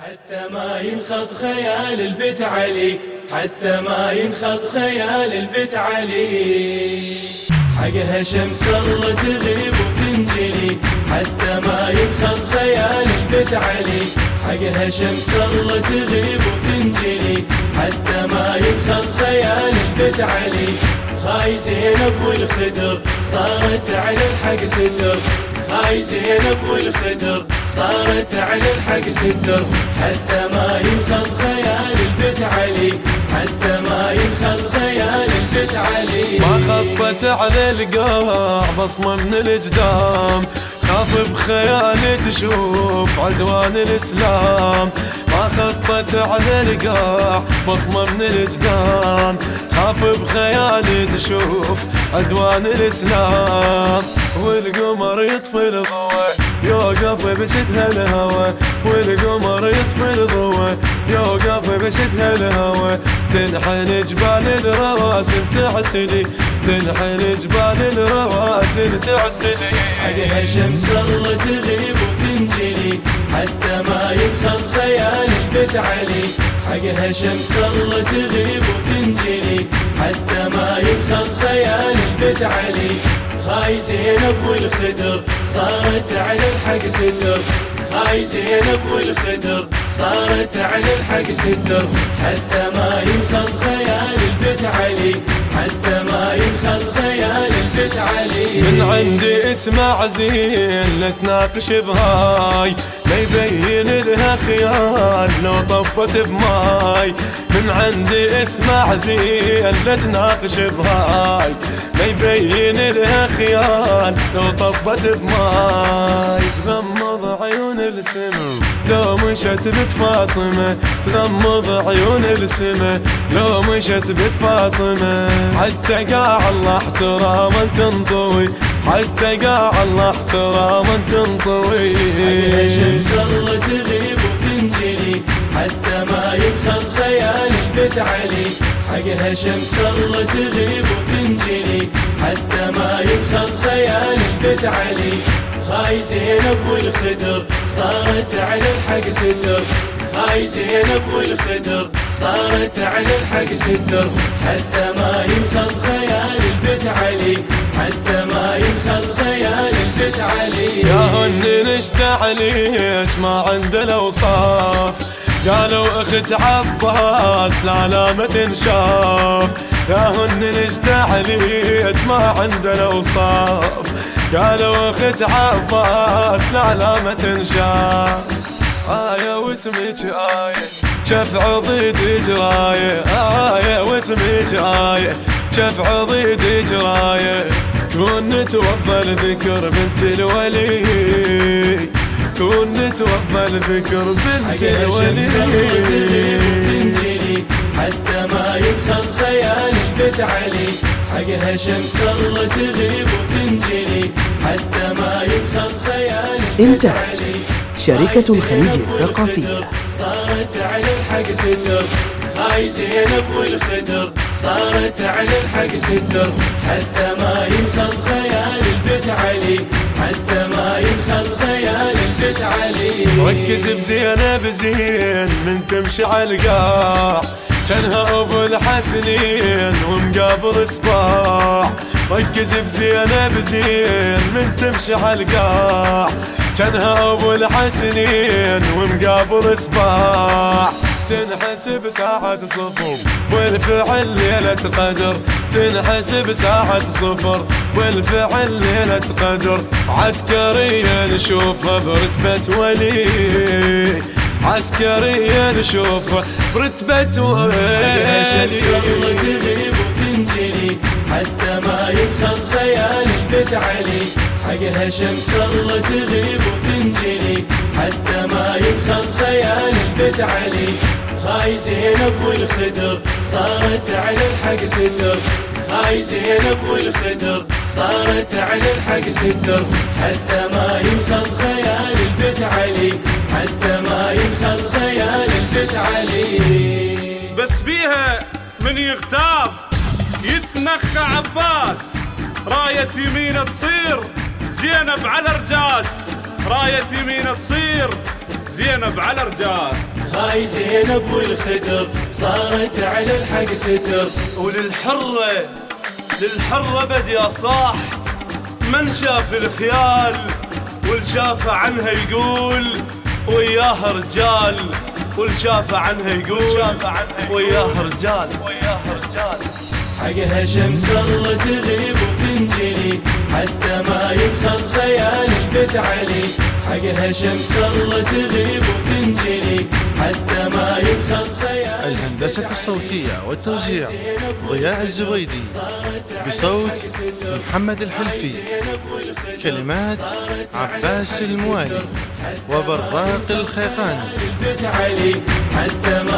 حتى ما ينخض خيال البيت علي حتى ما ينخض خيال البيت علي. حقها شمس الله تغيب وتنجلي حتى ما ينخض خيال البيت علي. حقها شمس الله تغيب وتنجلي حتى ما ينخض خيال البيت علي. هاي زينب والخدر صارت على الحق ستر. هاي زينب والخدر صارت على الحق ستر. حتى ما ينخض خيال البيت علي. حتى ما ينخض خيال البيت علي. ما خطت على القاع بصمة من الجدام. خاف بخيالي تشوف عدوان الإسلام. خطت على القاع بصمة من الجدام خاف بخيالي تشوف عدوان الإسلام. والقمر يطفي الضوء يوقف بستها الهوى. والقمر يطفي الضوء يوقف بستها الهوى. تنحن جبال الرواسل تعتلي تنحن جبال الرواسل تعتلي. حقها شمس الله تغيب وتنجلي حتى ما ينخض خيال البيت علي. حقها شمس الله تغيب وتنجلي حتى ما ينخض خيال البيت علي. هاي زينب والخدر صارت على الحق ستر. هاي زينب والخدر صارت على الحق ستر حتى ما ينخض خيال البيت علي. حتى ما خيال البيت علي من عندي اسمع زين لا تناقش بهاي. ما يبين لها خيال لو طبت بماي. من عندي اسمع زين لا تناقش بهاي. ما يبين لها خيال لو طبت بماي. تغمض عيون السما لو مشت بنت فاطمة. تغمض عيون السما لو مشت بنت فاطمة. حتى قاع الله احتراما تنطوي. حتى قاع الله احتراما تنطوي. شمس الله البيت علي حقها شمس الله تغيب وتنجلي. حتى ما يبخض خيال البيت علي. هاي زينب والخدر صارت على الحق ستر. هاي زينب والخدر صارت على الحق ستر. حتى ما ينخض خيال البيت علي. حتى ما ينخض خيال البيت علي. يا هن نشتعليش ما عنده الأوصاف. قالوا اخت عباس لا لا ما تنشاف. يا هن نشتعليش ما عنده الأوصاف. قالوا اخت عباس لا لا ما تنشاف. آية واسمك آية شف عضيد جراية آية واسمك آية شف عضيد جراية كون نتوفى الذكر بنت الولي. كون نتوفى الذكر بنت حقها شمس الله تغيب الولي وتنجلي حتى ما يبخض خيال البيت علي. حقها شمس الله تغيب وتنجلي حتى ما يبخض خيال علي. شركة الخليج الثقافية. صارت على الحق ستر. هاي زينب والخدر صارت على الحق ستر. حتى ما ينخض خيال البيت علي حتى ركز بزينب زين من تمشي على القاع. كانها أبو الحسنين ومقابل صباح ركز بزينب زين من تمشي على القاع. كانها أبو الحسنين ومقابل صباح تنحسب ساعة صفر والفعل ليلة قدر تنحسب ساعة صفر والفعل ليلة قدر. عسكرية نشوفها برتبة ولي. عسكرية نشوفها برتبة حقها شمس الله ولي تغيب وتنجلي حتى ما يبخض خيال البيت علي حقها شمس الله تغيب وتنجلي حتى ما يبخض خيال البيت علي هاي زينب والخدر صارت على الحق ستر. هاي زينب والخدر صارت على الحق ستر. حتى ما ينخض خيال البيت علي. حتى ما ينخض خيال البيت علي. بس بيها من يغتاب يتنخى عباس. راية يمينه تصير زينب على رجاس راية يمينه تصير زينب على رجال هاي زينب والخدر صارت على الحق ستر. وللحرة للحرة بدي أصاح من شاف الخيال والشاف عنها يقول وياها رجال. والشاف عنها يقول وياها رجال. حقها شمس الله تغيب وتنجلي حتى ما ينخض خيال البت علي حقها شمس الله تغيب وتنجلي حتى ما ينخض خيال الهندسة الصوتية والتوزيع ضياء الزبيدي بصوت محمد الحلفي. كلمات عباس الموالي وبراق الخيقاني. حتى ما